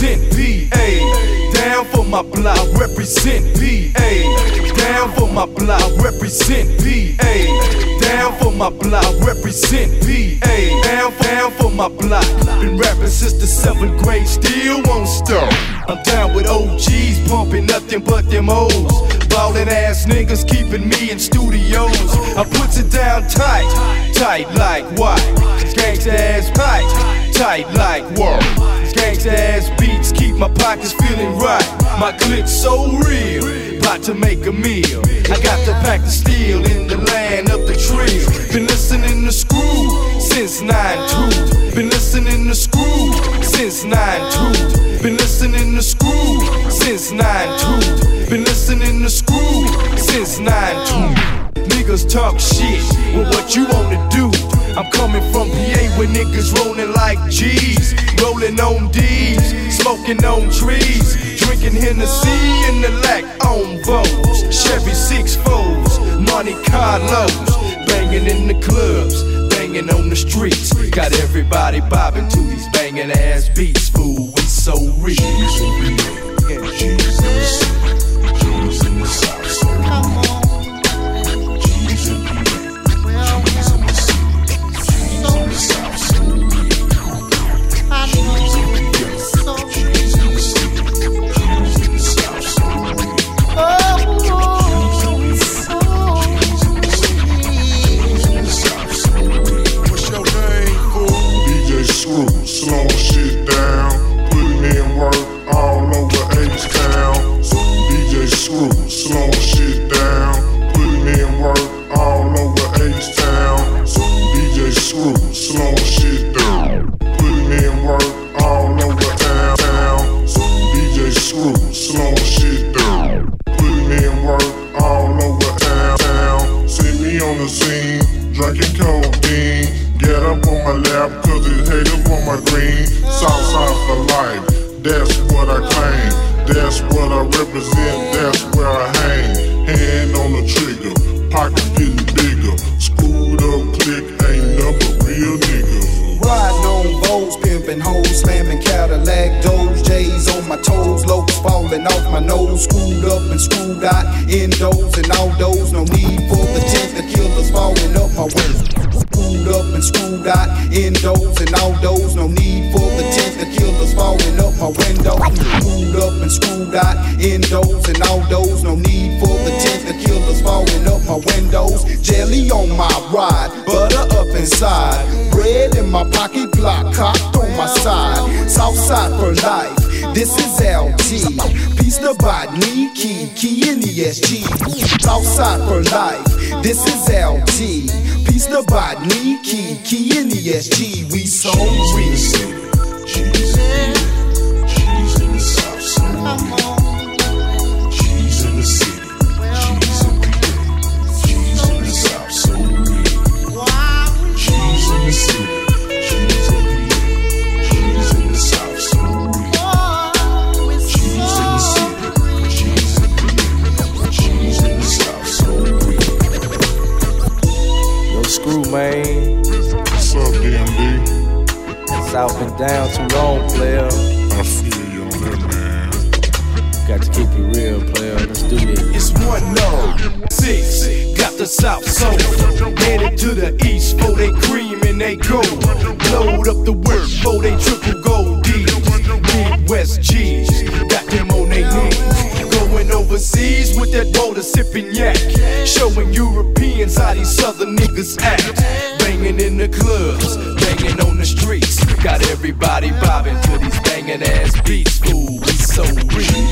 represent PA. Down for my block, represent PA. Down for my block, represent PA. Down for my block, represent PA. Down, down for my block. Been rapping since the seventh grade, still won't stop. I'm down with OGs, pumping nothing but them O's. Ballin' ass niggas keeping me in studios. I put it down tight, tight like what? Gangsta ass tight, tight like what? My pockets feeling right. My click so real, about to make a meal. I got the pack of steel in the land of the tree. Been listening to Screw since 9-2. Been listening to Screw since 9-2. Been listening to Screw since 9-2. Been listening to Screw since 9-2. Niggas talk shit, well what you wanna do? I'm coming from PA where niggas rolling like G's, rolling on D's, smoking on trees, drinking Hennessy in the lack on Vogues, Chevy six foes, Monte Carlos, banging in the clubs, banging on the streets, got everybody bobbing to these banging ass beats. Fool, we so rich. Slowing shit down, putting in work all over town. DJ Screw, slowing shit down, putting in work all over town. See me on the scene, drinking codeine. Get up on my lap, cause it's haters on my green. Southside for life, that's what I claim. That's what I represent, that's where I hang. Hand on the trigger, pocket getting pimping hoes, slamming Cadillac doors, J's on my toes, lopes falling off my nose, screwed up and screwed out, indoors and outdoors, no need for the tent, the killers falling up my way. Screwed up and screwed out, indoors and outdoors, no need for the tent, the killers falling up my window. Screwed up and screwed out, indoors and outdoors, no need for the tent, the killers falling up my windows. Jelly on my ride, butter up inside, bread in my pocket, block cocked my side. For life, this is LT. Peace the body, key, key in ESG. Southside for life, this is LT. Peace the body, key, key in ESG. We so real. Man. What's up, DMD? South and down too long, player. I feel you on that, man. Got to keep it real, player. Let's do this. It's one low, six, got the south soul. Headed to the east for they cream and they gold. Load up the work for they triple gold with that Dota sipping yak. Showing Europeans how these southern niggas act. Banging in the clubs, banging on the streets. Got everybody bobbing to these banging ass beats. Ooh, we so real.